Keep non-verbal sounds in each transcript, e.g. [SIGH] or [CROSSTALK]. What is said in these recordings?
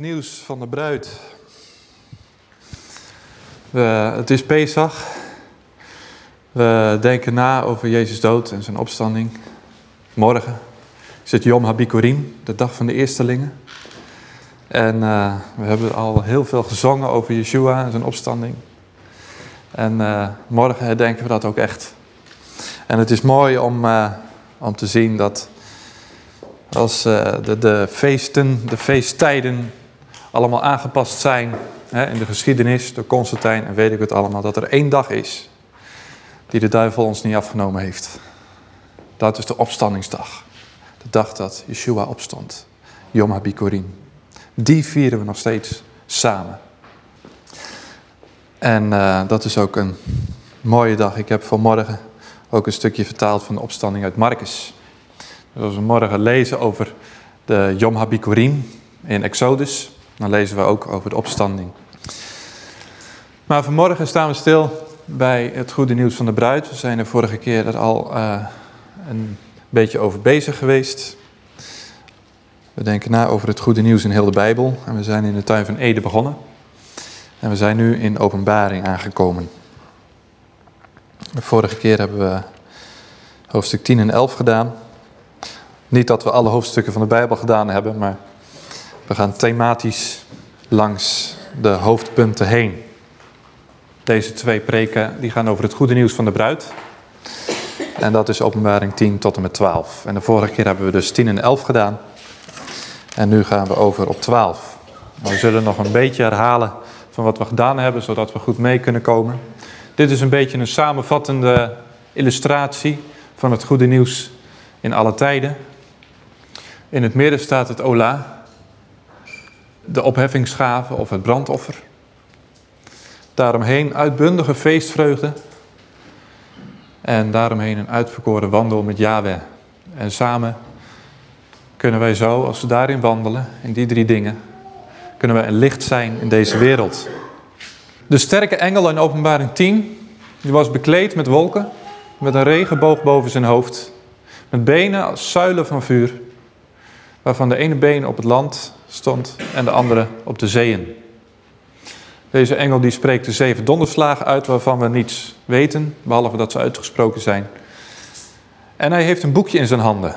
Nieuws van de bruid. We, het is Pesach. We denken na over Jezus dood en zijn opstanding. Morgen is het Yom HaBikurim, de dag van de eerstelingen. En uh, we hebben al heel veel gezongen over Yeshua en zijn opstanding. En uh, morgen herdenken we dat ook echt. En het is mooi om, uh, om te zien dat als de, de, feesten, de feesttijden allemaal aangepast zijn hè, in de geschiedenis door Constantijn en weet ik het allemaal, dat er één dag is die de duivel ons niet afgenomen heeft. Dat is de opstandingsdag. De dag dat Yeshua opstond. Yom HaBikurim. Die vieren we nog steeds samen. En uh, dat is ook een mooie dag. Ik heb vanmorgen ook een stukje vertaald van de opstanding uit Marcus. Dus als we morgen lezen over de Yom HaBikurim in Exodus, dan lezen we ook over de opstanding. Maar vanmorgen staan we stil bij het goede nieuws van de bruid. We zijn er vorige keer er al uh, een beetje over bezig geweest. We denken na over het goede nieuws in heel de Bijbel. En we zijn in de tuin van Ede begonnen. En we zijn nu in openbaring aangekomen. De vorige keer hebben we hoofdstuk 10 en 11 gedaan. Niet dat we alle hoofdstukken van de Bijbel gedaan hebben, maar we gaan thematisch langs de hoofdpunten heen. Deze twee preken die gaan over het goede nieuws van de bruid. En dat is openbaring 10 tot en met 12. En de vorige keer hebben we dus 10 en 11 gedaan. En nu gaan we over op 12. We zullen nog een beetje herhalen van wat we gedaan hebben, zodat we goed mee kunnen komen. Dit is een beetje een samenvattende illustratie van het goede nieuws in alle tijden. In het midden staat het Ola, de opheffingsgave of het brandoffer. Daaromheen uitbundige feestvreugde. En daaromheen een uitverkoren wandel met Yahweh. En samen kunnen wij zo, als we daarin wandelen, in die drie dingen, kunnen wij een licht zijn in deze wereld. De sterke engel in openbaring 10, die was bekleed met wolken, met een regenboog boven zijn hoofd, met benen als zuilen van vuur, waarvan de ene been op het land stond en de andere op de zeeën. Deze engel die spreekt de zeven donderslagen uit waarvan we niets weten, behalve dat ze uitgesproken zijn. En hij heeft een boekje in zijn handen.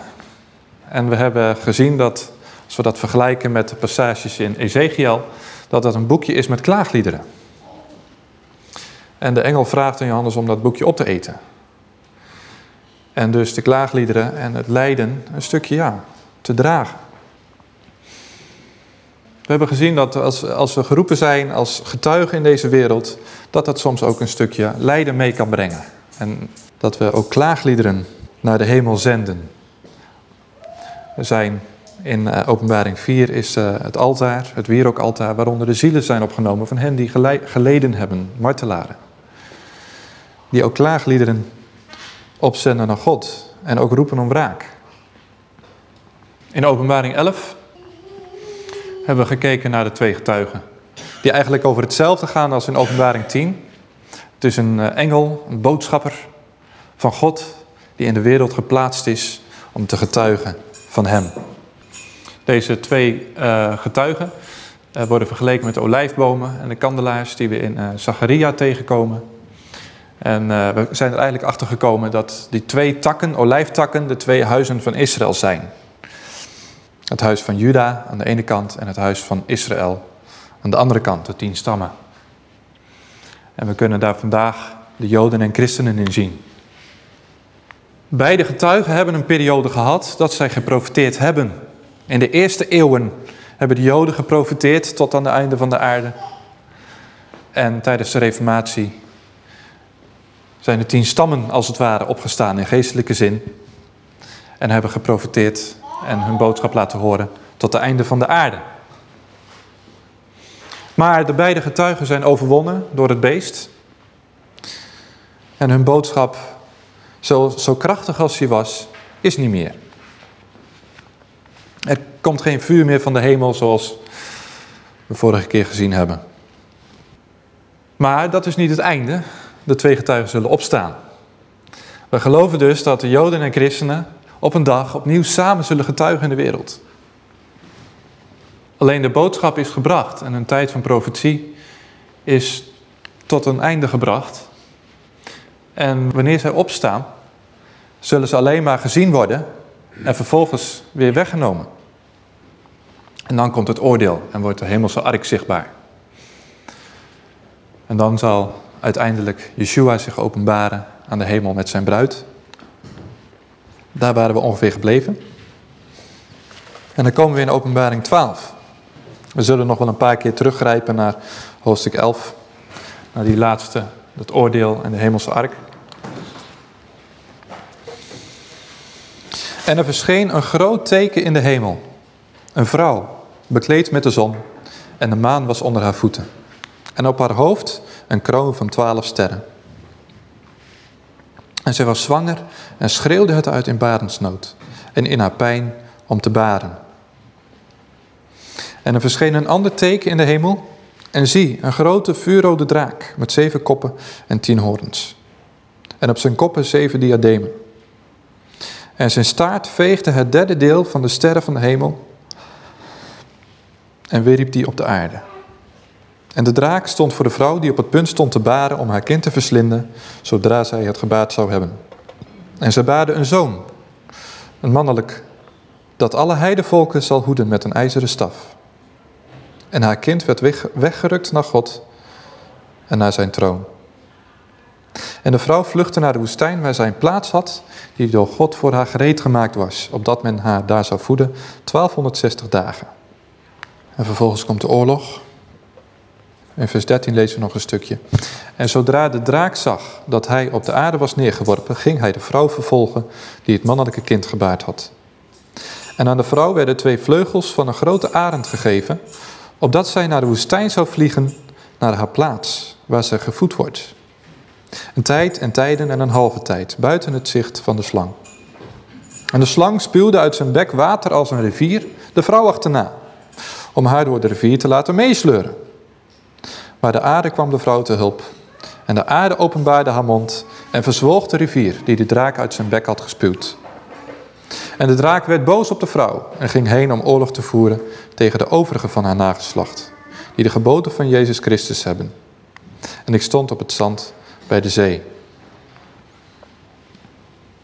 En we hebben gezien dat, als we dat vergelijken met de passages in Ezekiel, dat dat een boekje is met klaagliederen. En de engel vraagt aan Johannes om dat boekje op te eten. En dus de klaagliederen en het lijden een stukje ja, te dragen. We hebben gezien dat als, als we geroepen zijn als getuigen in deze wereld, dat dat soms ook een stukje lijden mee kan brengen. En dat we ook klaagliederen naar de hemel zenden. We zijn in uh, openbaring 4 is uh, het altaar, het wierookaltaar, waaronder de zielen zijn opgenomen van hen die geleden hebben, martelaren. Die ook klaagliederen opzenden naar God en ook roepen om wraak. In openbaring 11 hebben we gekeken naar de twee getuigen. Die eigenlijk over hetzelfde gaan als in openbaring 10. Het is een engel, een boodschapper van God die in de wereld geplaatst is om te getuigen van hem. Deze twee uh, getuigen uh, worden vergeleken met de olijfbomen en de kandelaars die we in uh, Zacharia tegenkomen. En we zijn er eigenlijk achter gekomen dat die twee takken, olijftakken, de twee huizen van Israël zijn. Het huis van Juda aan de ene kant en het huis van Israël aan de andere kant, de tien stammen. En we kunnen daar vandaag de Joden en christenen in zien. Beide getuigen hebben een periode gehad dat zij geprofiteerd hebben. In de eerste eeuwen hebben de Joden geprofiteerd tot aan het einde van de aarde. En tijdens de Reformatie zijn de tien stammen als het ware opgestaan in geestelijke zin. En hebben geprofiteerd en hun boodschap laten horen tot het einde van de aarde. Maar de beide getuigen zijn overwonnen door het beest. En hun boodschap, zo, zo krachtig als die was, is niet meer. Er komt geen vuur meer van de hemel zoals we vorige keer gezien hebben. Maar dat is niet het einde. De twee getuigen zullen opstaan. We geloven dus dat de Joden en christenen op een dag opnieuw samen zullen getuigen in de wereld. Alleen de boodschap is gebracht en een tijd van profetie is tot een einde gebracht. En wanneer zij opstaan, zullen ze alleen maar gezien worden en vervolgens weer weggenomen. En dan komt het oordeel en wordt de hemelse ark zichtbaar. En dan zal uiteindelijk Yeshua zich openbaren aan de hemel met zijn bruid. Daar waren we ongeveer gebleven. En dan komen we in openbaring 12. We zullen nog wel een paar keer teruggrijpen naar hoofdstuk 11. Naar die laatste, het oordeel en de hemelse ark. En er verscheen een groot teken in de hemel. Een vrouw, bekleed met de zon. En de maan was onder haar voeten. En op haar hoofd een kroon van twaalf sterren. En zij was zwanger en schreeuwde het uit in barensnood. En in haar pijn om te baren. En er verscheen een ander teken in de hemel. En zie, een grote vuurrode draak met zeven koppen en tien horens. En op zijn koppen zeven diademen. En zijn staart veegde het derde deel van de sterren van de hemel en wierp die op de aarde. En de draak stond voor de vrouw die op het punt stond te baren om haar kind te verslinden, zodra zij het gebaard zou hebben. En ze baarde een zoon, een mannelijk, dat alle heidevolken zal hoeden met een ijzeren staf. En haar kind werd weggerukt naar God en naar zijn troon. En de vrouw vluchtte naar de woestijn waar zij een plaats had, die door God voor haar gereed gemaakt was, opdat men haar daar zou voeden 1260 dagen. En vervolgens komt de oorlog. In vers 13 lezen we nog een stukje. En zodra de draak zag dat hij op de aarde was neergeworpen, ging hij de vrouw vervolgen die het mannelijke kind gebaard had. En aan de vrouw werden twee vleugels van een grote arend gegeven, opdat zij naar de woestijn zou vliegen, naar haar plaats, waar zij gevoed wordt. Een tijd en tijden en een halve tijd, buiten het zicht van de slang. En de slang spuwde uit zijn bek water als een rivier de vrouw achterna, om haar door de rivier te laten meesleuren. Maar de aarde kwam de vrouw te hulp. En de aarde openbaarde haar mond en verzwolg de rivier die de draak uit zijn bek had gespuwd. En de draak werd boos op de vrouw en ging heen om oorlog te voeren tegen de overige van haar nageslacht, die de geboden van Jezus Christus hebben. En ik stond op het zand bij de zee.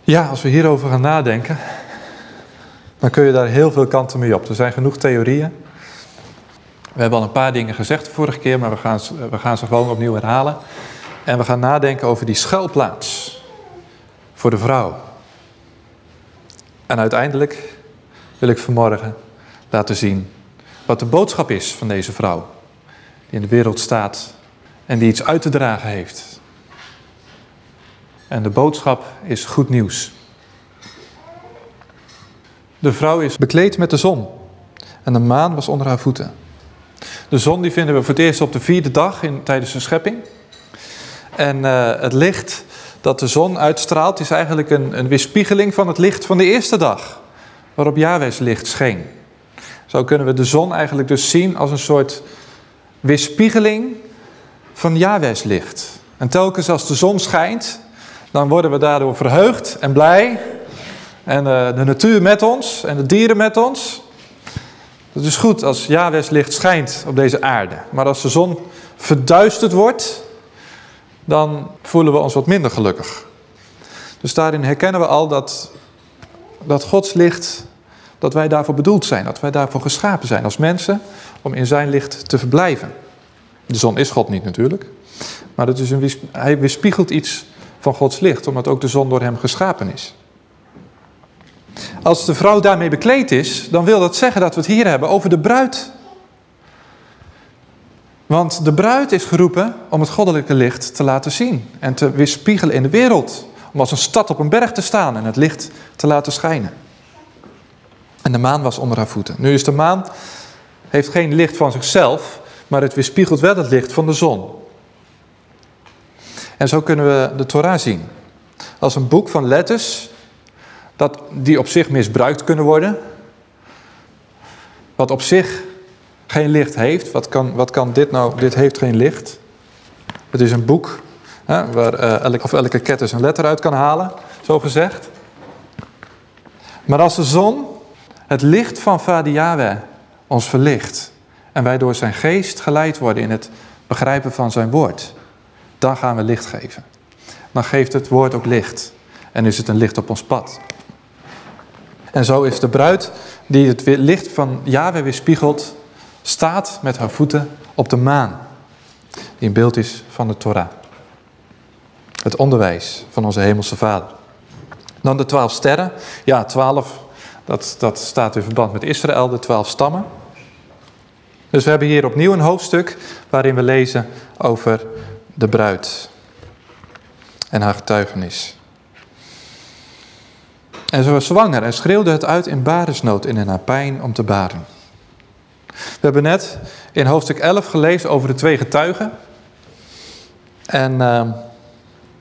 Ja, als we hierover gaan nadenken, dan kun je daar heel veel kanten mee op. Er zijn genoeg theorieën. We hebben al een paar dingen gezegd vorige keer, maar we gaan, we gaan ze gewoon opnieuw herhalen. En we gaan nadenken over die schuilplaats voor de vrouw. En uiteindelijk wil ik vanmorgen laten zien wat de boodschap is van deze vrouw. Die in de wereld staat en die iets uit te dragen heeft. En de boodschap is goed nieuws. De vrouw is bekleed met de zon en de maan was onder haar voeten. De zon die vinden we voor het eerst op de vierde dag in, tijdens de schepping. En uh, het licht dat de zon uitstraalt is eigenlijk een, een weerspiegeling van het licht van de eerste dag. Waarop Yahweh's licht scheen. Zo kunnen we de zon eigenlijk dus zien als een soort weerspiegeling van Yahweh's licht. En telkens als de zon schijnt, dan worden we daardoor verheugd en blij. En uh, de natuur met ons en de dieren met ons. Het is goed als Yahweh's licht schijnt op deze aarde. Maar als de zon verduisterd wordt, dan voelen we ons wat minder gelukkig. Dus daarin herkennen we al dat, dat Gods licht, dat wij daarvoor bedoeld zijn. Dat wij daarvoor geschapen zijn als mensen, om in zijn licht te verblijven. De zon is God niet natuurlijk. Maar het is een, hij weerspiegelt iets van Gods licht, omdat ook de zon door hem geschapen is. Als de vrouw daarmee bekleed is, dan wil dat zeggen dat we het hier hebben over de bruid. Want de bruid is geroepen om het goddelijke licht te laten zien en te weerspiegelen in de wereld. Om als een stad op een berg te staan en het licht te laten schijnen. En de maan was onder haar voeten. Nu is de maan, heeft geen licht van zichzelf, maar het weerspiegelt wel het licht van de zon. En zo kunnen we de Torah zien. Als een boek van letters dat die op zich misbruikt kunnen worden. Wat op zich geen licht heeft. Wat kan, wat kan dit nou? Dit heeft geen licht. Het is een boek hè, waar uh, elke, of elke ketter zijn letter uit kan halen, zo gezegd. Maar als de zon het licht van Vader Yahweh ons verlicht en wij door zijn geest geleid worden in het begrijpen van zijn woord, dan gaan we licht geven. Dan geeft het woord ook licht en is het een licht op ons pad. En zo is de bruid die het licht van Yahweh weerspiegelt, staat met haar voeten op de maan. Die een beeld is van de Torah. Het onderwijs van onze hemelse vader. Dan de twaalf sterren. Ja, twaalf, dat, dat staat in verband met Israël, de twaalf stammen. Dus we hebben hier opnieuw een hoofdstuk waarin we lezen over de bruid en haar getuigenis. En ze was zwanger en schreeuwde het uit in baresnood en in haar pijn om te baren. We hebben net in hoofdstuk 11 gelezen over de twee getuigen. En uh,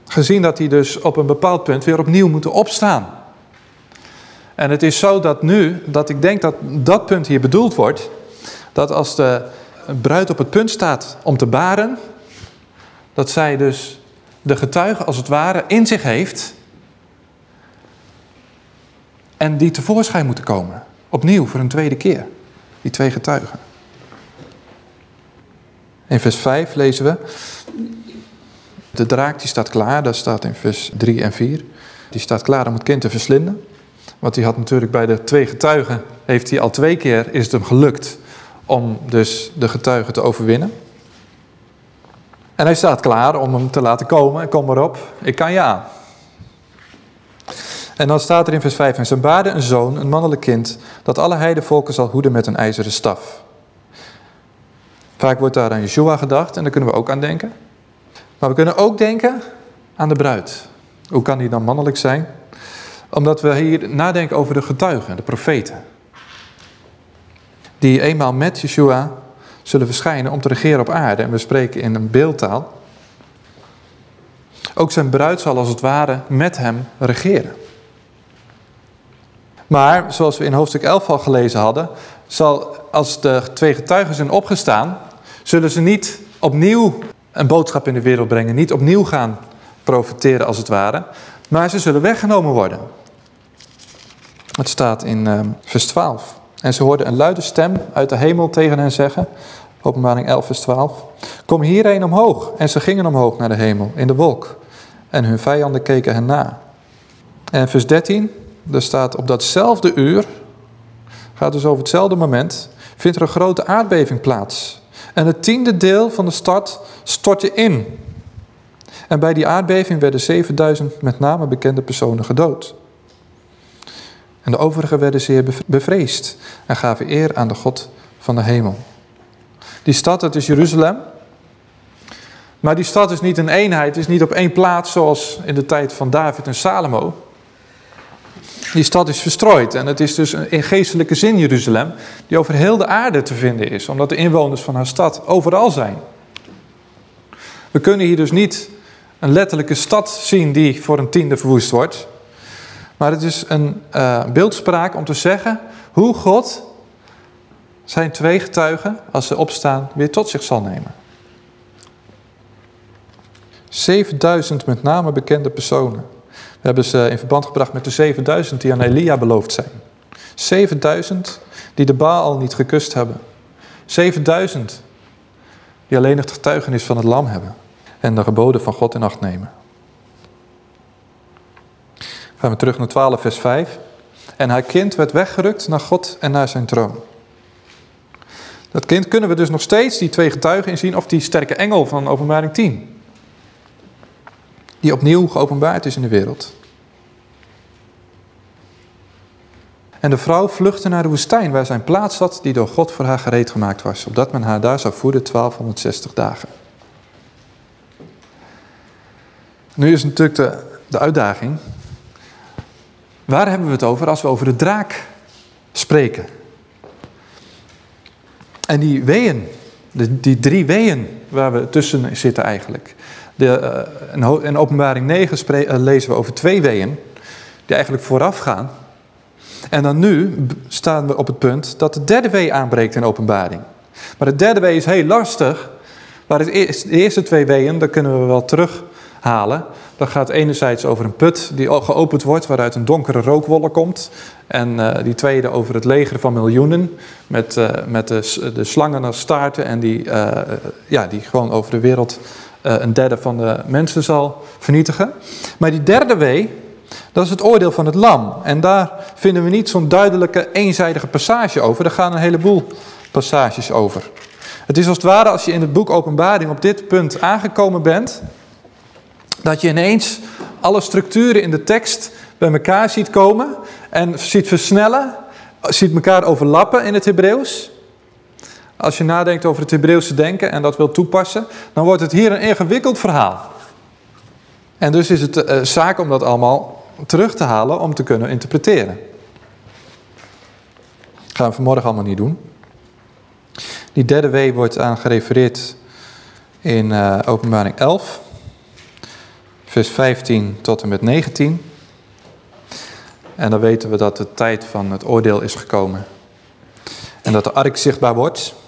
gezien dat die dus op een bepaald punt weer opnieuw moeten opstaan. En het is zo dat nu, dat ik denk dat dat punt hier bedoeld wordt, dat als de bruid op het punt staat om te baren, dat zij dus de getuige als het ware in zich heeft en die tevoorschijn moeten komen. Opnieuw, voor een tweede keer. Die twee getuigen. In vers 5 lezen we. De draak die staat klaar, dat staat in vers 3 en 4. Die staat klaar om het kind te verslinden. Want die had natuurlijk bij de twee getuigen, heeft hij al twee keer, is het hem gelukt om dus de getuigen te overwinnen. En hij staat klaar om hem te laten komen. En kom maar op, ik kan aan. En dan staat er in vers 5, en zijn baarde een zoon, een mannelijk kind, dat alle heidevolken zal hoeden met een ijzeren staf. Vaak wordt daar aan Yeshua gedacht en daar kunnen we ook aan denken. Maar we kunnen ook denken aan de bruid. Hoe kan die dan mannelijk zijn? Omdat we hier nadenken over de getuigen, de profeten. Die eenmaal met Yeshua zullen verschijnen om te regeren op aarde. En we spreken in een beeldtaal. Ook zijn bruid zal als het ware met hem regeren. Maar, zoals we in hoofdstuk 11 al gelezen hadden, zal als de twee getuigen zijn opgestaan, zullen ze niet opnieuw een boodschap in de wereld brengen, niet opnieuw gaan profiteren als het ware, maar ze zullen weggenomen worden. Het staat in uh, vers 12. En ze hoorden een luide stem uit de hemel tegen hen zeggen, openbaring 11 vers 12, kom hierheen omhoog. En ze gingen omhoog naar de hemel, in de wolk. En hun vijanden keken hen na. En vers 13, er staat op datzelfde uur, gaat dus over hetzelfde moment, vindt er een grote aardbeving plaats. En het tiende deel van de stad stortte in. En bij die aardbeving werden 7000 met name bekende personen gedood. En de overigen werden zeer bevreesd en gaven eer aan de God van de hemel. Die stad, dat is Jeruzalem. Maar die stad is niet een eenheid, is niet op één plaats zoals in de tijd van David en Salomo. Die stad is verstrooid en het is dus in geestelijke zin Jeruzalem, die over heel de aarde te vinden is, omdat de inwoners van haar stad overal zijn. We kunnen hier dus niet een letterlijke stad zien die voor een tiende verwoest wordt, maar het is een uh, beeldspraak om te zeggen hoe God zijn twee getuigen, als ze opstaan, weer tot zich zal nemen. 7000 met name bekende personen. Hebben ze in verband gebracht met de 7000 die aan Elia beloofd zijn. 7000 die de Baal al niet gekust hebben. 7000 die alleen het getuigenis van het lam hebben. En de geboden van God in acht nemen. Gaan we terug naar 12 vers 5. En haar kind werd weggerukt naar God en naar zijn troon. Dat kind kunnen we dus nog steeds die twee getuigen inzien of die sterke engel van openbaring 10 die opnieuw geopenbaard is in de wereld. En de vrouw vluchtte naar de woestijn waar zijn plaats zat die door God voor haar gereed gemaakt was, opdat men haar daar zou voeden 1260 dagen. Nu is natuurlijk de, de uitdaging, waar hebben we het over als we over de draak spreken? En die weeën, de, die drie weeën waar we tussen zitten eigenlijk. De, uh, in openbaring 9 uh, lezen we over twee weeën die eigenlijk vooraf gaan. En dan nu staan we op het punt dat de derde wee aanbreekt in openbaring. Maar de derde wee is heel lastig. Maar de eerste twee weeën, daar kunnen we wel terughalen. Dat gaat enerzijds over een put die geopend wordt waaruit een donkere rookwolk komt. En uh, die tweede over het leger van miljoenen met, met de, de slangen als staarten. En die, ja, die gewoon over de wereld een derde van de mensen zal vernietigen. Maar die derde wee, dat is het oordeel van het lam. En daar vinden we niet zo'n duidelijke eenzijdige passage over. Daar gaan een heleboel passages over. Het is als het ware als je in het boek Openbaring op dit punt aangekomen bent, dat je ineens alle structuren in de tekst bij elkaar ziet komen en ziet versnellen, ziet elkaar overlappen in het Hebreeuws. Als je nadenkt over het Hebreeuwse denken en dat wil toepassen, dan wordt het hier een ingewikkeld verhaal. En dus is het uh, zaak om dat allemaal terug te halen om te kunnen interpreteren. Dat gaan we vanmorgen allemaal niet doen. Die derde W wordt aan gerefereerd in uh, openbaring 11, vers 15 tot en met 19. En dan weten we dat de tijd van het oordeel is gekomen. En dat de ark zichtbaar wordt.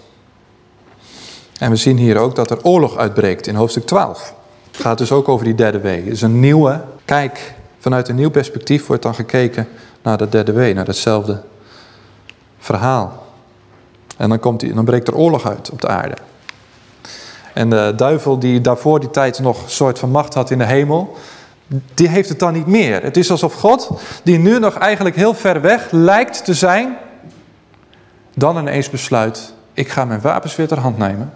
En we zien hier ook dat er oorlog uitbreekt in hoofdstuk 12. Het gaat dus ook over die derde W. Het is een nieuwe kijk. Vanuit een nieuw perspectief wordt dan gekeken naar de derde W, naar hetzelfde verhaal. En dan, komt dan breekt er oorlog uit op de aarde. En de duivel die daarvoor die tijd nog een soort van macht had in de hemel, die heeft het dan niet meer. Het is alsof God, die nu nog eigenlijk heel ver weg lijkt te zijn, dan ineens besluit, ik ga mijn wapens weer ter hand nemen.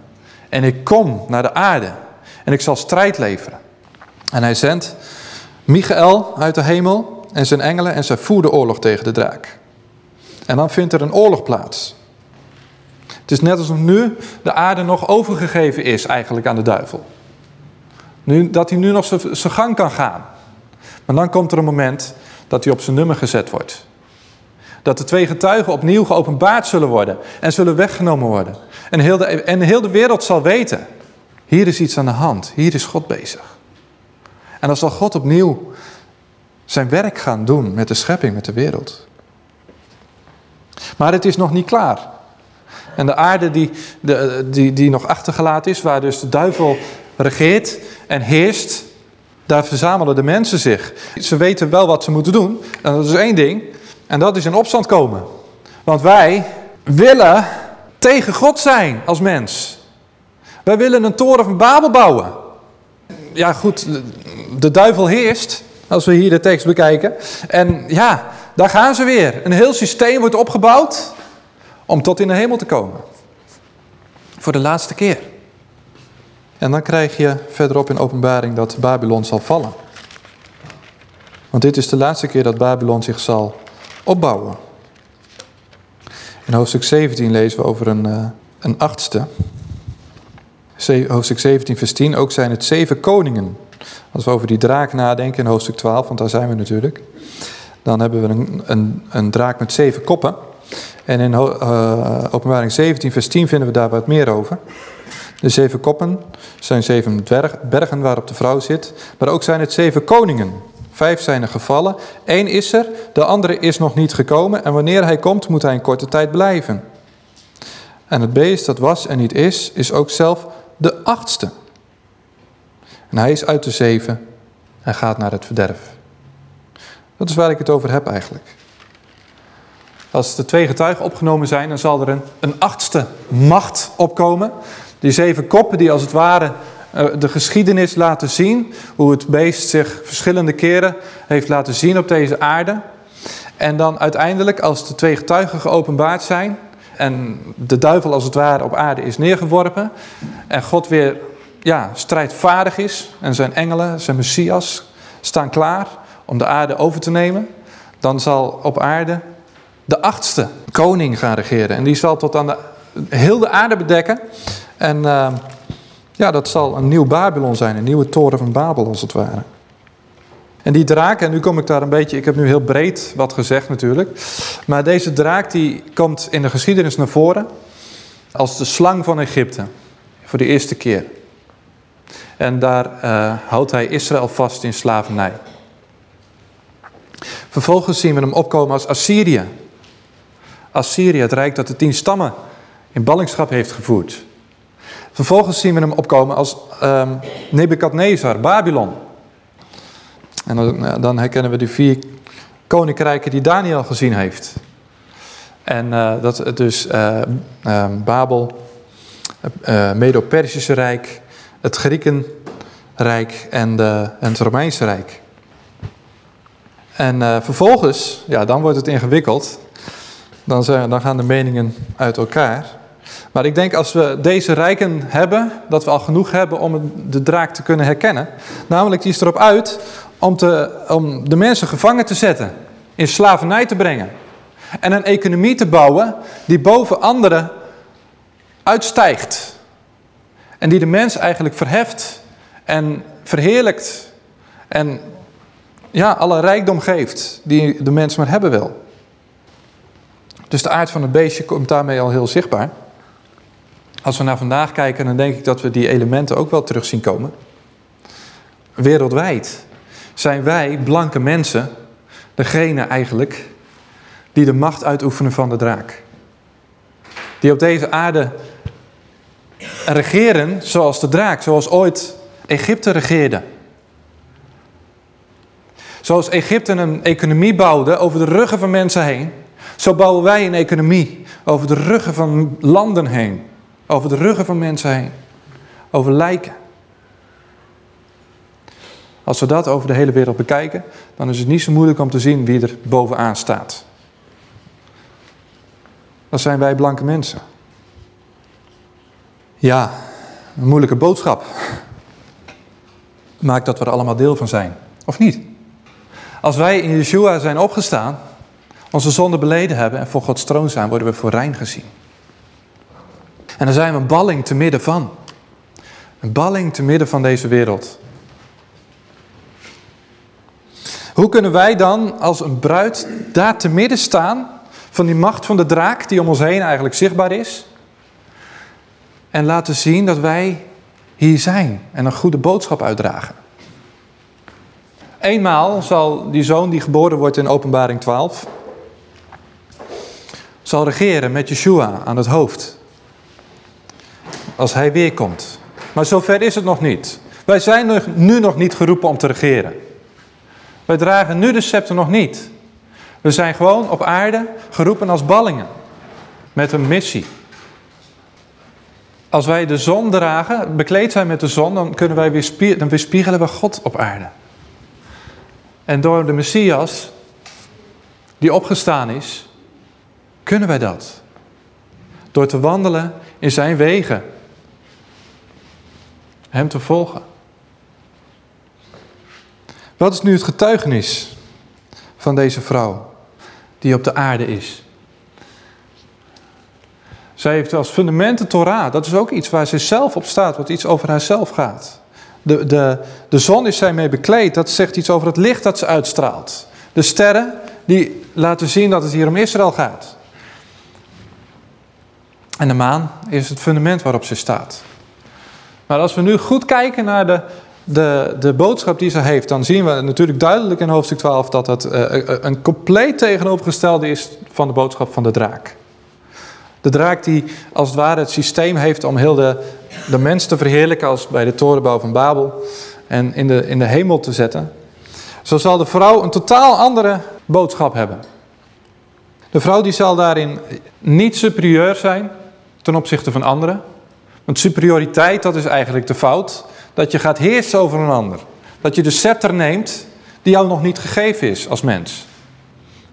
En ik kom naar de aarde. En ik zal strijd leveren. En hij zendt Michael uit de hemel en zijn engelen en zij voerden oorlog tegen de draak. En dan vindt er een oorlog plaats. Het is net alsof nu de aarde nog overgegeven is eigenlijk aan de duivel. Nu, dat hij nu nog zijn gang kan gaan. Maar dan komt er een moment dat hij op zijn nummer gezet wordt. Dat de twee getuigen opnieuw geopenbaard zullen worden en zullen weggenomen worden. En heel de, en heel de wereld zal weten, hier is iets aan de hand, hier is God bezig. En dan zal God opnieuw zijn werk gaan doen met de schepping, met de wereld. Maar het is nog niet klaar. En de aarde die, de, die, die nog achtergelaten is, waar dus de duivel regeert en heerst, daar verzamelen de mensen zich. Ze weten wel wat ze moeten doen. En dat is één ding. En dat is in opstand komen. Want wij willen tegen God zijn als mens. Wij willen een toren van Babel bouwen. Ja goed, de duivel heerst, als we hier de tekst bekijken. En ja, daar gaan ze weer. Een heel systeem wordt opgebouwd om tot in de hemel te komen. Voor de laatste keer. En dan krijg je verderop in openbaring dat Babylon zal vallen. Want dit is de laatste keer dat Babylon zich zal opbouwen. In hoofdstuk 17 lezen we over een, uh, een achtste. Hoofdstuk 17 vers 10, ook zijn het zeven koningen. Als we over die draak nadenken in hoofdstuk 12, want daar zijn we natuurlijk. Dan hebben we een, een, een draak met zeven koppen. En in uh, openbaring 17 vers 10 vinden we daar wat meer over. De zeven koppen zijn zeven bergen waarop de vrouw zit. Maar ook zijn het zeven koningen. Vijf zijn er gevallen. Eén is er, de andere is nog niet gekomen. En wanneer hij komt, moet hij een korte tijd blijven. En het beest dat was en niet is, is ook zelf de achtste. En hij is uit de zeven en gaat naar het verderf. Dat is waar ik het over heb eigenlijk. Als de twee getuigen opgenomen zijn, dan zal er een, een achtste macht opkomen. Die zeven koppen die als het ware de geschiedenis laten zien. Hoe het beest zich verschillende keren heeft laten zien op deze aarde. En dan uiteindelijk, als de twee getuigen geopenbaard zijn. En de duivel als het ware op aarde is neergeworpen. En God weer ja, strijdvaardig is. En zijn engelen, zijn messias, staan klaar om de aarde over te nemen. Dan zal op aarde de achtste koning gaan regeren. En die zal tot aan de, heel de aarde bedekken. En uh, ja, dat zal een nieuw Babylon zijn, een nieuwe toren van Babel als het ware. En die draak, en nu kom ik daar een beetje, ik heb nu heel breed wat gezegd natuurlijk. Maar deze draak die komt in de geschiedenis naar voren als de slang van Egypte. Voor de eerste keer. En daar uh, houdt hij Israël vast in slavernij. Vervolgens zien we hem opkomen als Assyrië. Assyrië, het rijk dat de tien stammen in ballingschap heeft gevoerd. Vervolgens zien we hem opkomen als um, Nebukadnezar, Babylon. En dan, dan herkennen we die vier koninkrijken die Daniel gezien heeft. En uh, dat dus uh, uh, Babel, Medo-Persische Rijk, het Griekenrijk en, de, en het Romeinse Rijk. En vervolgens, ja, dan wordt het ingewikkeld. Dan, zijn, dan gaan de meningen uit elkaar. Maar ik denk als we deze rijken hebben, dat we al genoeg hebben om de draak te kunnen herkennen. Namelijk, die is erop uit om, te, om de mensen gevangen te zetten, in slavernij te brengen. En een economie te bouwen die boven anderen uitstijgt. En die de mens eigenlijk verheft en verheerlijkt. En ja, alle rijkdom geeft die de mens maar hebben wil. Dus de aard van het beestje komt daarmee al heel zichtbaar. Als we naar vandaag kijken, dan denk ik dat we die elementen ook wel terug zien komen. Wereldwijd zijn wij, blanke mensen, degene eigenlijk die de macht uitoefenen van de draak. Die op deze aarde regeren zoals de draak, zoals ooit Egypte regeerde. Zoals Egypte een economie bouwde over de ruggen van mensen heen, zo bouwen wij een economie over de ruggen van landen heen, over de ruggen van mensen heen, over lijken. Als we dat over de hele wereld bekijken, dan is het niet zo moeilijk om te zien wie er bovenaan staat. Dat zijn wij blanke mensen. Ja, een moeilijke boodschap. Maakt dat we er allemaal deel van zijn, of niet? Als wij in Yeshua zijn opgestaan, onze zonde beleden hebben en voor Gods troon zijn, worden we voor rein gezien. En dan zijn we een balling te midden van. Een balling te midden van deze wereld. Hoe kunnen wij dan als een bruid daar te midden staan van die macht van de draak die om ons heen eigenlijk zichtbaar is? En laten zien dat wij hier zijn en een goede boodschap uitdragen. Eenmaal zal die zoon die geboren wordt in openbaring 12, zal regeren met Yeshua aan het hoofd. Als hij weer komt. Maar zover is het nog niet. Wij zijn nu nog niet geroepen om te regeren. Wij dragen nu de scepter nog niet. We zijn gewoon op aarde geroepen als ballingen. Met een missie. Als wij de zon dragen, bekleed zijn met de zon, dan kunnen wij weer dan weerspiegelen we God op aarde. En door de Messias, die opgestaan is, kunnen wij dat. Door te wandelen in zijn wegen. Hem te volgen. Wat is nu het getuigenis van deze vrouw die op de aarde is? Zij heeft als fundament de Torah. Dat is ook iets waar ze zelf op staat, wat iets over haarzelf gaat. De, de, de zon is zij mee bekleed. Dat zegt iets over het licht dat ze uitstraalt. De sterren die laten zien dat het hier om Israël gaat. En de maan is het fundament waarop ze staat. Maar als we nu goed kijken naar de de, de boodschap die ze heeft, dan zien we natuurlijk duidelijk in hoofdstuk 12 dat het uh, een compleet tegenovergestelde is van de boodschap van de draak. De draak die als het ware het systeem heeft om heel de, de mens te verheerlijken als bij de torenbouw van Babel en in de, in de hemel te zetten. Zo zal de vrouw een totaal andere boodschap hebben. De vrouw die zal daarin niet superieur zijn ten opzichte van anderen. Want superioriteit, dat is eigenlijk de fout. Dat je gaat heersen over een ander. Dat je de scepter neemt die jou nog niet gegeven is als mens.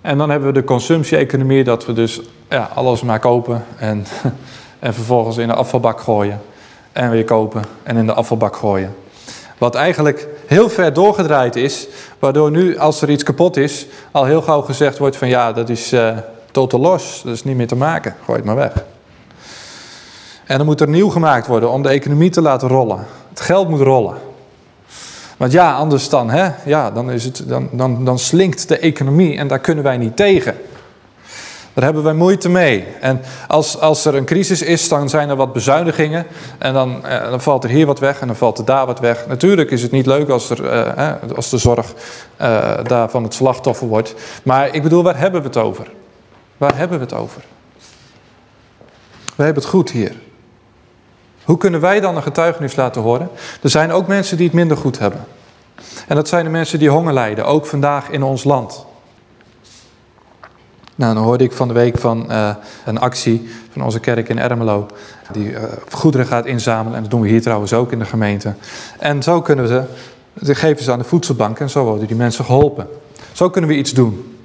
En dan hebben we de consumptie-economie, dat we dus ja, alles maar kopen en, [LAUGHS] en vervolgens in de afvalbak gooien. En weer kopen en in de afvalbak gooien. Wat eigenlijk heel ver doorgedraaid is, waardoor nu als er iets kapot is, al heel gauw gezegd wordt van ja, dat is uh, totaal los, dat is niet meer te maken, gooi het maar weg. En dan moet er nieuw gemaakt worden om de economie te laten rollen. Het geld moet rollen. Want ja, anders dan, hè, ja, dan, is het, dan, dan, dan slinkt de economie en daar kunnen wij niet tegen. Daar hebben wij moeite mee. En als, als er een crisis is, dan zijn er wat bezuinigingen. En dan, eh, dan valt er hier wat weg en dan valt er daar wat weg. Natuurlijk is het niet leuk als, er, eh, als de zorg eh, daarvan het slachtoffer wordt. Maar ik bedoel, waar hebben we het over? Waar hebben we het over? We hebben het goed hier. Hoe kunnen wij dan een getuigenis laten horen? Er zijn ook mensen die het minder goed hebben. En dat zijn de mensen die honger lijden, ook vandaag in ons land. Nou, dan hoorde ik van de week van uh, een actie van onze kerk in Ermelo. Die uh, goederen gaat inzamelen. En dat doen we hier trouwens ook in de gemeente. En zo kunnen we ze, geven ze aan de voedselbank. En zo worden die mensen geholpen. Zo kunnen we iets doen.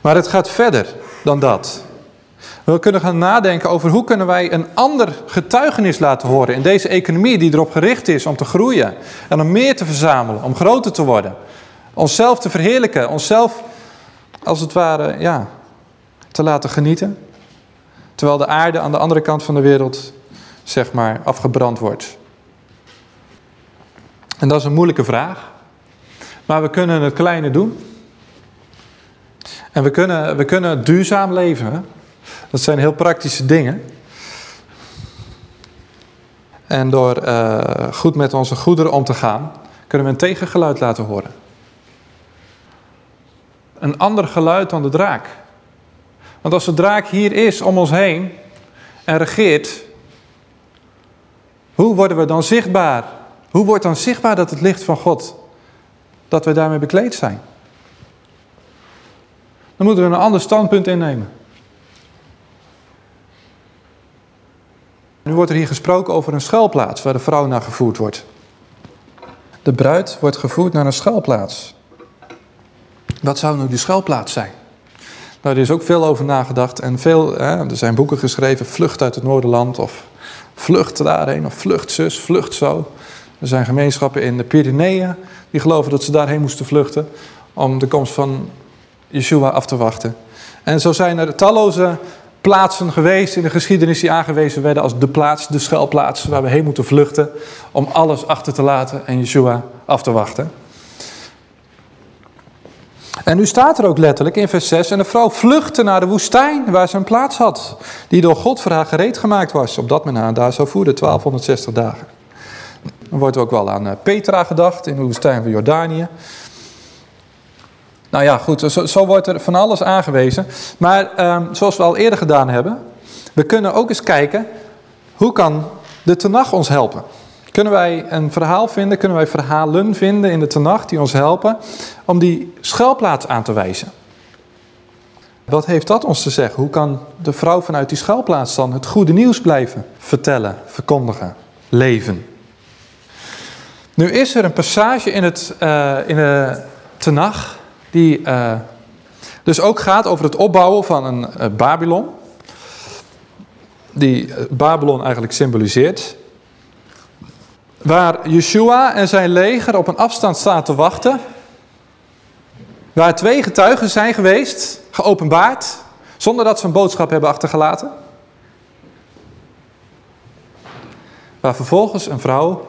Maar het gaat verder dan dat. We kunnen gaan nadenken over hoe kunnen wij een ander getuigenis laten horen in deze economie die erop gericht is om te groeien en om meer te verzamelen, om groter te worden. Onszelf te verheerlijken, onszelf als het ware ja, te laten genieten. Terwijl de aarde aan de andere kant van de wereld zeg maar afgebrand wordt. En dat is een moeilijke vraag. Maar we kunnen het kleine doen. En we kunnen, we kunnen duurzaam leven. Dat zijn heel praktische dingen. En door uh, goed met onze goederen om te gaan, kunnen we een tegengeluid laten horen. Een ander geluid dan de draak. Want als de draak hier is om ons heen en regeert, hoe worden we dan zichtbaar? Hoe wordt dan zichtbaar dat het licht van God, dat we daarmee bekleed zijn? Dan moeten we een ander standpunt innemen. Nu wordt er hier gesproken over een schuilplaats waar de vrouw naar gevoerd wordt. De bruid wordt gevoerd naar een schuilplaats. Wat zou nu die schuilplaats zijn? Nou, er is ook veel over nagedacht en veel, hè, er zijn boeken geschreven, vlucht uit het Noorderland of vlucht daarheen of vlucht zus, vlucht zo. Er zijn gemeenschappen in de Pyreneeën die geloven dat ze daarheen moesten vluchten om de komst van Yeshua af te wachten. En zo zijn er talloze plaatsen geweest in de geschiedenis die aangewezen werden als de plaats, de schuilplaats waar we heen moeten vluchten om alles achter te laten en Yeshua af te wachten. En nu staat er ook letterlijk in vers 6, en de vrouw vluchtte naar de woestijn waar ze een plaats had, die door God voor haar gereed gemaakt was, opdat men haar daar zou voeden, 1260 dagen. Dan wordt ook wel aan eh, Petra gedacht in de woestijn van Jordanië. Nou ja, goed, zo, zo, wordt er van alles aangewezen. Maar um, zoals we al eerder gedaan hebben, we kunnen ook eens kijken, hoe kan de Tenach ons helpen? Kunnen wij een verhaal vinden, kunnen wij verhalen vinden in de Tenach die ons helpen om die schuilplaats aan te wijzen? Wat heeft dat ons te zeggen? Hoe kan de vrouw vanuit die schuilplaats dan het goede nieuws blijven vertellen, verkondigen, leven? Nu is er een passage in, het, uh, in de Tenach die uh, dus ook gaat over het opbouwen van een uh, Babylon. Die Babylon eigenlijk symboliseert. Waar Yeshua en zijn leger op een afstand staan te wachten. Waar twee getuigen zijn geweest, geopenbaard, zonder dat ze een boodschap hebben achtergelaten. Waar vervolgens een vrouw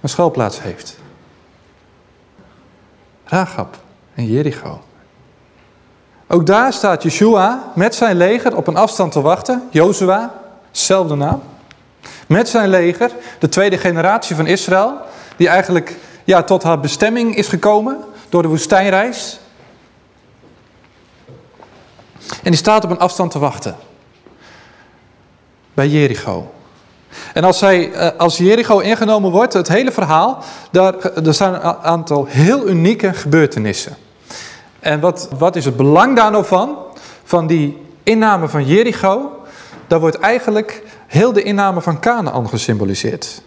een schuilplaats heeft. Rahab en Jericho. Ook daar staat Yeshua met zijn leger op een afstand te wachten. Jozua, zelfde naam. Met zijn leger, de tweede generatie van Israël, die eigenlijk ja, tot haar bestemming is gekomen door de woestijnreis. En die staat op een afstand te wachten. Bij Jericho. En als, zij, eh, als Jericho ingenomen wordt, het hele verhaal, daar, er zijn een aantal heel unieke gebeurtenissen. En wat, wat is het belang daar nou van? Van die inname van Jericho, daar wordt eigenlijk heel de inname van Canaan gesymboliseerd.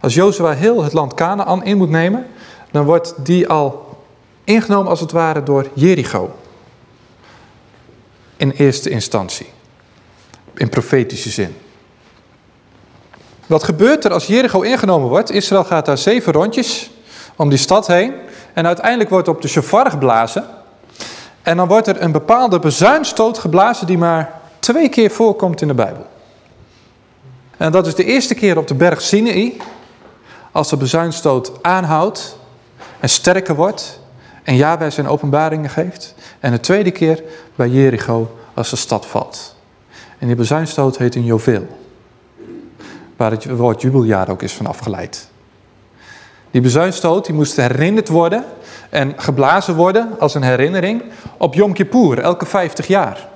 Als Jozua heel het land Canaan in moet nemen, dan wordt die al ingenomen als het ware door Jericho. In eerste instantie. In profetische zin. Wat gebeurt er als Jericho ingenomen wordt? Israël gaat daar zeven rondjes om die stad heen. En uiteindelijk wordt op de shofar geblazen. En dan wordt er een bepaalde bezuinstoot geblazen die maar twee keer voorkomt in de Bijbel. En dat is de eerste keer op de berg Sinai. Als de bezuinstoot aanhoudt en sterker wordt. En Yahweh zijn openbaringen geeft. En de tweede keer bij Jericho als de stad valt. En die bezuinstoot heet een Jovel waar het woord jubeljaar ook is van afgeleid. Die bezuinstoot die moest herinnerd worden en geblazen worden als een herinnering op Yom Kippur, elke 50 jaar.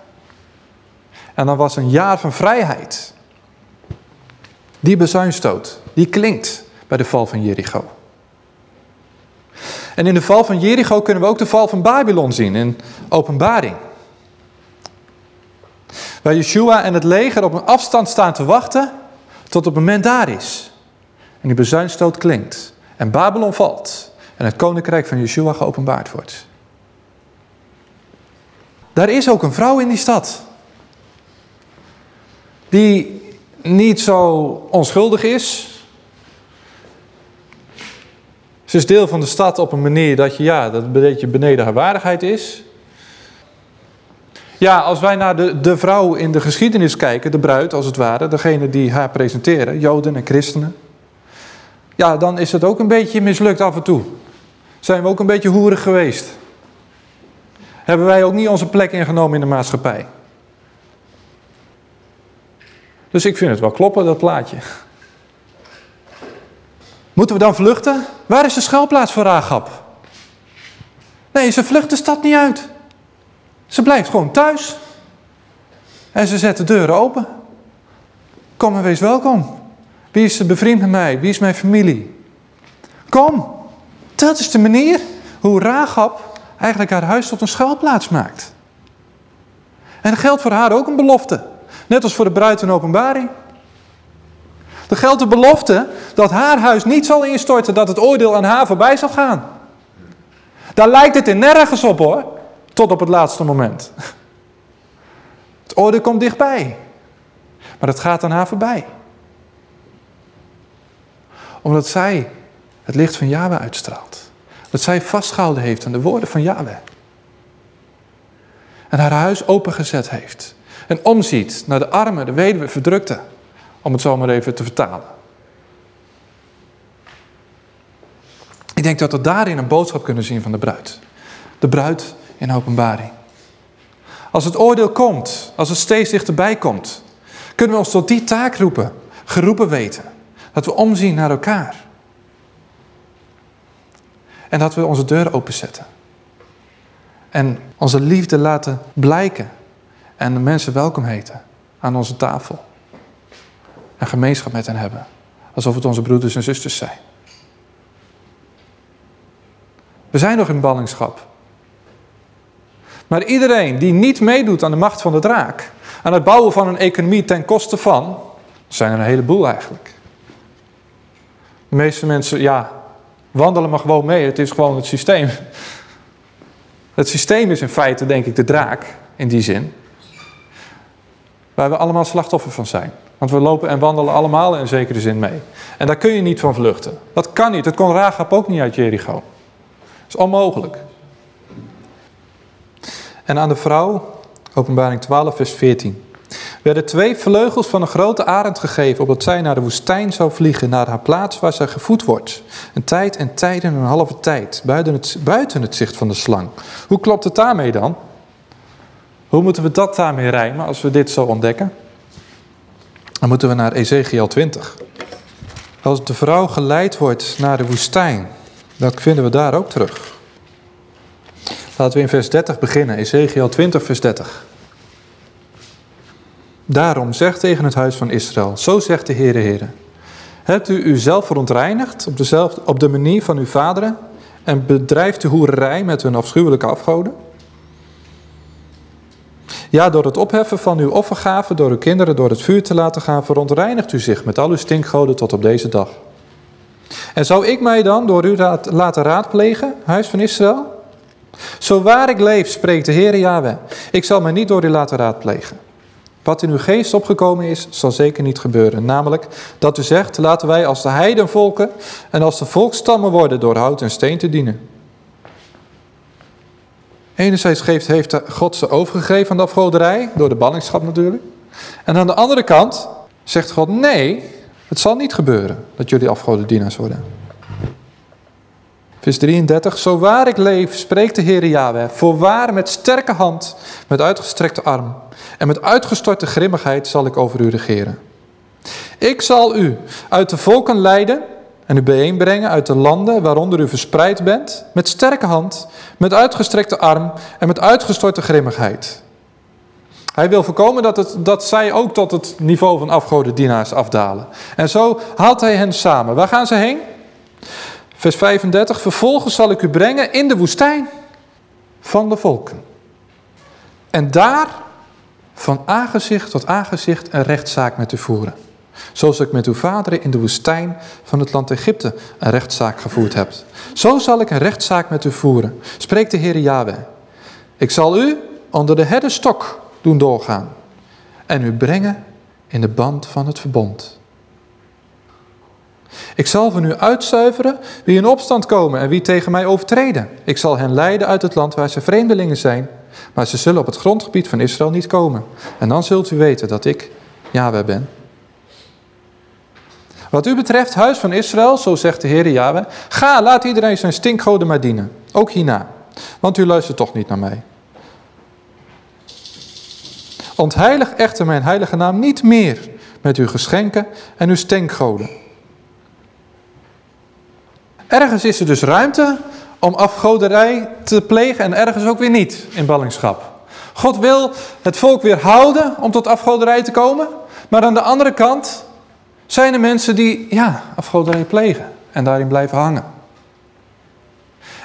En dan was een jaar van vrijheid. Die bezuinstoot, die klinkt bij de val van Jericho. En in de val van Jericho kunnen we ook de val van Babylon zien in openbaring. Waar Yeshua en het leger op een afstand staan te wachten tot het moment daar is. En die bezuinstoot klinkt. En Babylon valt. En het koninkrijk van Yeshua geopenbaard wordt. Daar is ook een vrouw in die stad. Die niet zo onschuldig is. Ze is deel van de stad op een manier dat je, ja, dat een beetje beneden haar waardigheid is. Ja, als wij naar de, de vrouw in de geschiedenis kijken, de bruid als het ware, degene die haar presenteren, Joden en christenen. Ja, dan is het ook een beetje mislukt af en toe. Zijn we ook een beetje hoerig geweest. Hebben wij ook niet onze plek ingenomen in de maatschappij. Dus ik vind het wel kloppen, dat plaatje. Moeten we dan vluchten? Waar is de schuilplaats voor Rahab? Nee, ze vlucht de stad niet uit. Ze blijft gewoon thuis. En ze zet de deuren open. Kom en wees welkom. Wie is bevriend met mij? Wie is mijn familie? Kom. Dat is de manier hoe Rahab eigenlijk haar huis tot een schuilplaats maakt. En dat geldt voor haar ook een belofte. Net als voor de bruid in openbaring. Er geldt de belofte dat haar huis niet zal instorten, dat het oordeel aan haar voorbij zal gaan. Daar lijkt het in nergens op hoor, tot op het laatste moment. Het oordeel komt dichtbij, maar het gaat aan haar voorbij. Omdat zij het licht van Yahweh uitstraalt. Dat zij vastgehouden heeft aan de woorden van Yahweh. En haar huis opengezet heeft. En omziet naar de armen, de weduwe, verdrukte. Om het zo maar even te vertalen. Ik denk dat we daarin een boodschap kunnen zien van de bruid. De bruid in openbaring. Als het oordeel komt, als het steeds dichterbij komt, kunnen we ons tot die taak roepen, geroepen weten. Dat we omzien naar elkaar. En dat we onze deuren openzetten. En onze liefde laten blijken. En de mensen welkom heten aan onze tafel. En gemeenschap met hen hebben. Alsof het onze broeders en zusters zijn. We zijn nog in ballingschap. Maar iedereen die niet meedoet aan de macht van de draak, aan het bouwen van een economie ten koste van, zijn er een heleboel eigenlijk. De meeste mensen, ja, wandelen maar gewoon mee. Het is gewoon het systeem. Het systeem is in feite, denk ik, de draak in die zin. Waar we allemaal slachtoffer van zijn. Want we lopen en wandelen allemaal in zekere zin mee. En daar kun je niet van vluchten. Dat kan niet. Dat kon Rahab ook niet uit Jericho. Dat is onmogelijk. En aan de vrouw, openbaring 12 vers 14 werden twee vleugels van een grote arend gegeven, opdat zij naar de woestijn zou vliegen, naar haar plaats waar zij gevoed wordt. Een tijd en tijden en een halve tijd, buiten het, buiten het zicht van de slang. Hoe klopt het daarmee dan? Hoe moeten we dat daarmee rijmen als we dit zo ontdekken? Dan moeten we naar Ezekiel 20. Als de vrouw geleid wordt naar de woestijn, dan vinden we daar ook terug. Laten we in vers 30 beginnen. Ezekiel 20, vers 30. Daarom zeg tegen het huis van Israël, zo zegt de Heere Heere. Hebt u uzelf verontreinigd op, dezelfde, op de manier van uw vaderen en bedrijft de hoererij met hun afschuwelijke afgoden? Ja, door het opheffen van uw offergaven, door uw kinderen door het vuur te laten gaan, verontreinigt u zich met al uw stinkgoden tot op deze dag. En zou ik mij dan door u laten raadplegen, huis van Israël? Zo waar ik leef, spreekt de Heere Yahweh, ik zal mij niet door u laten raadplegen. Wat in uw geest opgekomen is, zal zeker niet gebeuren. Namelijk dat u zegt, laten wij als de heidenvolken en als de volkstammen worden door hout en steen te dienen. Enerzijds heeft God ze overgegeven aan de afgoderij, door de ballingschap natuurlijk. En aan de andere kant zegt God, nee, het zal niet gebeuren dat jullie afgodendienaars worden. Vers 33, zo waar ik leef, spreekt de Heer Yahweh, voorwaar met sterke hand, met uitgestrekte arm en met uitgestorte grimmigheid zal ik over u regeren. Ik zal u uit de volken leiden en u bijeenbrengen uit de landen waaronder u verspreid bent, met sterke hand, met uitgestrekte arm en met uitgestorte grimmigheid. Hij wil voorkomen dat, het, dat zij ook tot het niveau van afgodendienaars afdalen. En zo haalt hij hen samen. Waar gaan ze heen? Vers 35. Vervolgens zal ik u brengen in de woestijn van de volken. En daar van aangezicht tot aangezicht een rechtszaak met u voeren. Zoals ik met uw vaderen in de woestijn van het land Egypte een rechtszaak gevoerd heb. Zo zal ik een rechtszaak met u voeren, spreekt de Heer Yahweh. Ik zal u onder de herdenstok doen doorgaan en u brengen in de band van het verbond. Ik zal van u uitzuiveren wie in opstand komen en wie tegen mij overtreden. Ik zal hen leiden uit het land waar ze vreemdelingen zijn, maar ze zullen op het grondgebied van Israël niet komen. En dan zult u weten dat ik Yahweh ben. Wat u betreft, huis van Israël, zo zegt de Heer Yahweh, ga, laat iedereen zijn stinkgoden maar dienen, ook hierna, want u luistert toch niet naar mij. Ontheilig echter mijn heilige naam niet meer met uw geschenken en uw stinkgoden. Ergens is er dus ruimte om afgoderij te plegen en ergens ook weer niet in ballingschap. God wil het volk weer houden om tot afgoderij te komen, maar aan de andere kant zijn er mensen die ja, afgoderij plegen en daarin blijven hangen.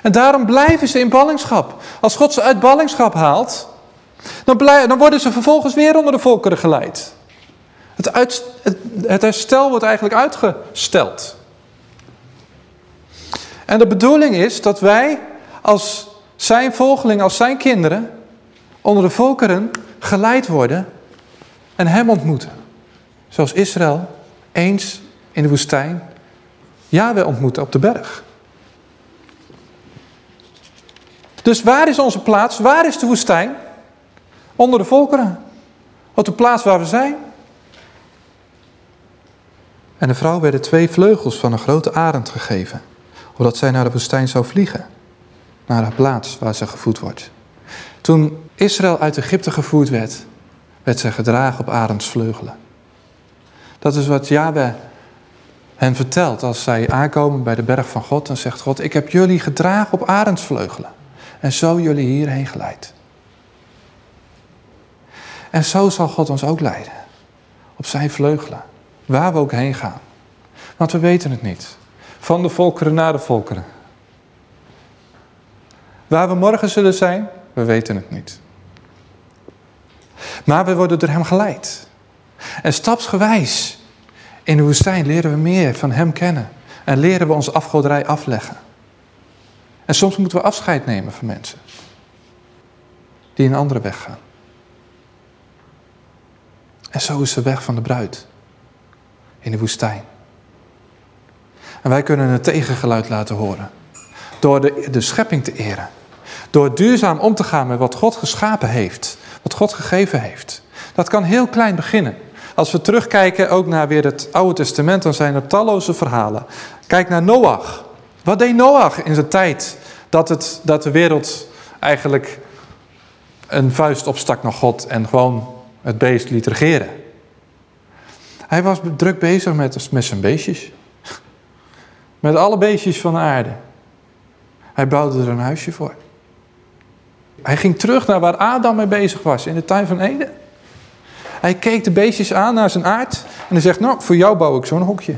En daarom blijven ze in ballingschap. Als God ze uit ballingschap haalt, dan, dan worden ze vervolgens weer onder de volkeren geleid. Het, uit, het, het herstel wordt eigenlijk uitgesteld. En de bedoeling is dat wij als zijn volgelingen, als zijn kinderen, onder de volkeren geleid worden en hem ontmoeten. Zoals Israël eens in de woestijn Yahweh ontmoeten op de berg. Dus waar is onze plaats? Waar is de woestijn? Onder de volkeren. Op de plaats waar we zijn. En de vrouw werden twee vleugels van een grote arend gegeven, opdat zij naar de woestijn zou vliegen, naar de plaats waar ze gevoed wordt. Toen Israël uit Egypte gevoerd werd, werd zij gedragen op arendsvleugelen. Dat is wat Yahweh hen vertelt als zij aankomen bij de berg van God. Dan zegt God, ik heb jullie gedragen op arendsvleugelen. En zo jullie hierheen geleid. En zo zal God ons ook leiden. Op zijn vleugelen. Waar we ook heen gaan. Want we weten het niet. Van de volkeren naar de volkeren. Waar we morgen zullen zijn, we weten het niet. Maar we worden door hem geleid. En stapsgewijs in de woestijn leren we meer van hem kennen. En leren we onze afgoderij afleggen. En soms moeten we afscheid nemen van mensen. Die een andere weg gaan. En zo is de weg van de bruid. In de woestijn. En wij kunnen een tegengeluid laten horen. Door de, de schepping te eren. Door duurzaam om te gaan met wat God geschapen heeft. Wat God gegeven heeft. Dat kan heel klein beginnen. Als we terugkijken ook naar weer het Oude Testament, dan zijn er talloze verhalen. Kijk naar Noach. Wat deed Noach in zijn tijd dat, het, dat de wereld eigenlijk een vuist opstak naar God en gewoon het beest liet regeren? Hij was druk bezig met, met zijn beestjes. Met alle beestjes van de aarde. Hij bouwde er een huisje voor. Hij ging terug naar waar Adam mee bezig was, in de tuin van Eden. Hij keek de beestjes aan naar zijn aard en hij zegt, nou, voor jou bouw ik zo'n hokje.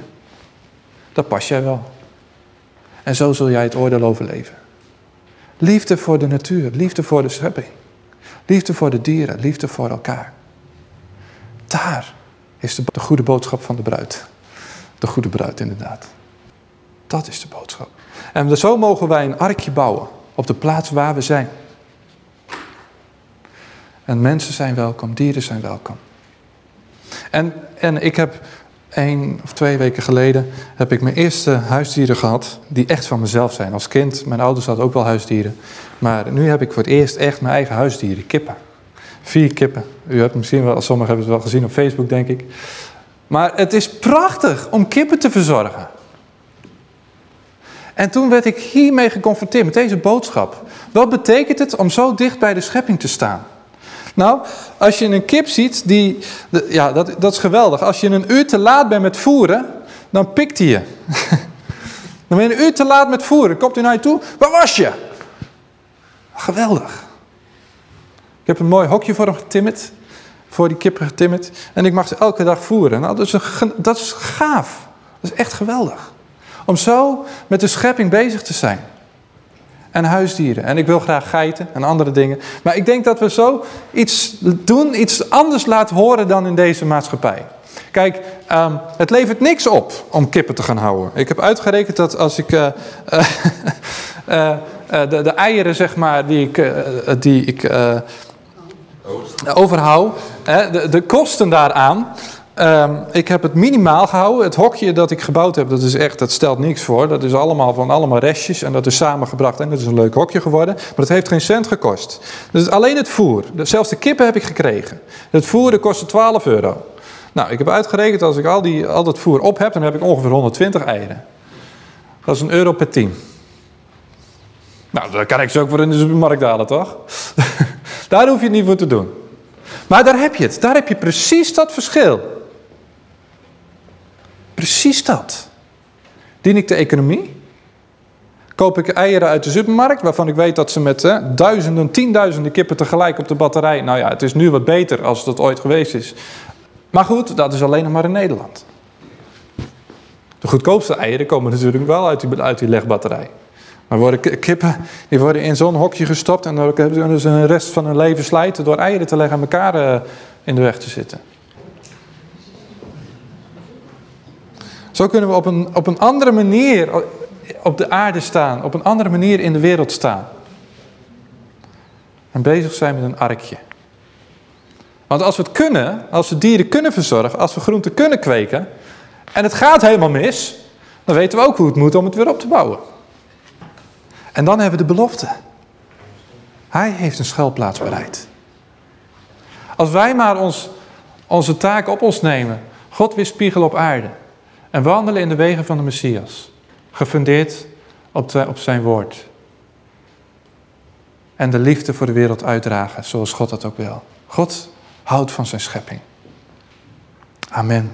Dat pas jij wel. En zo zul jij het oordeel overleven. Liefde voor de natuur, liefde voor de schepping. Liefde voor de dieren, liefde voor elkaar. Daar is de, de goede boodschap van de bruid. De goede bruid inderdaad. Dat is de boodschap. En zo mogen wij een arkje bouwen op de plaats waar we zijn. En mensen zijn welkom, dieren zijn welkom. En, en ik heb één of twee weken geleden heb ik mijn eerste huisdieren gehad, die echt van mezelf zijn. Als kind, mijn ouders hadden ook wel huisdieren. Maar nu heb ik voor het eerst echt mijn eigen huisdieren, kippen. Vier kippen. U hebt misschien wel, sommigen hebben het wel gezien op Facebook, denk ik. Maar het is prachtig om kippen te verzorgen. En toen werd ik hiermee geconfronteerd met deze boodschap. Wat betekent het om zo dicht bij de schepping te staan? Nou, als je een kip ziet, die, ja, dat, dat is geweldig. Als je een uur te laat bent met voeren, dan pikt hij je. [LAUGHS] dan ben je een uur te laat met voeren. Komt hij naar je toe, waar was je? Geweldig. Ik heb een mooi hokje voor hem getimmerd. Voor die kippen getimmerd. En ik mag ze elke dag voeren. Nou, dat is, een, dat is gaaf. Dat is echt geweldig. Om zo met de schepping bezig te zijn. En huisdieren. En ik wil graag geiten en andere dingen. Maar ik denk dat we zo iets doen, iets anders laten horen dan in deze maatschappij. Kijk, ehm, het levert niks op om kippen te gaan houden. Ik heb uitgerekend dat als ik uh, uh, [LAUGHS] de, de, eieren, zeg maar, die ik, die ik overhoud, de, de kosten daaraan, Um, ik heb het minimaal gehouden. Het hokje dat ik gebouwd heb, dat is echt, dat stelt niks voor. Dat is allemaal van allemaal restjes en dat is samengebracht en dat is een leuk hokje geworden. Maar het heeft geen cent gekost. Dus alleen het voer. Zelfs de kippen heb ik gekregen. Het voer dat kostte 12 euro. Nou, ik heb uitgerekend als ik al, die, al dat voer op heb, dan heb ik ongeveer 120 eieren. Dat is een euro per 10. Nou, dan kan ik ze ook voor in de supermarkt halen, toch? [LAUGHS] daar hoef je het niet voor te doen. Maar daar heb je het. Daar heb je precies dat verschil. Precies dat. Dien ik de economie? Koop ik eieren uit de supermarkt, waarvan ik weet dat ze met duizenden, tienduizenden kippen tegelijk op de batterij. Nou ja, het is nu wat beter als dat ooit geweest is. Maar goed, dat is alleen nog maar in Nederland. De goedkoopste eieren komen natuurlijk wel uit die, uit die legbatterij. Maar worden kippen die worden in zo'n hokje gestopt en dan hebben ze een rest van hun leven slijten door eieren te leggen aan elkaar eh, in de weg te zitten. Zo kunnen we op een, op een andere manier op de aarde staan, op een andere manier in de wereld staan. En bezig zijn met een arkje. Want als we het kunnen, als we dieren kunnen verzorgen, als we groenten kunnen kweken, en het gaat helemaal mis, dan weten we ook hoe het moet om het weer op te bouwen. En dan hebben we de belofte. Hij heeft een schuilplaats bereid. Als wij maar ons, onze taak op ons nemen, God weerspiegelen op aarde. En wandelen in de wegen van de Messias. Gefundeerd op, op zijn woord. En de liefde voor de wereld uitdragen, zoals God dat ook wil. God houdt van zijn schepping. Amen.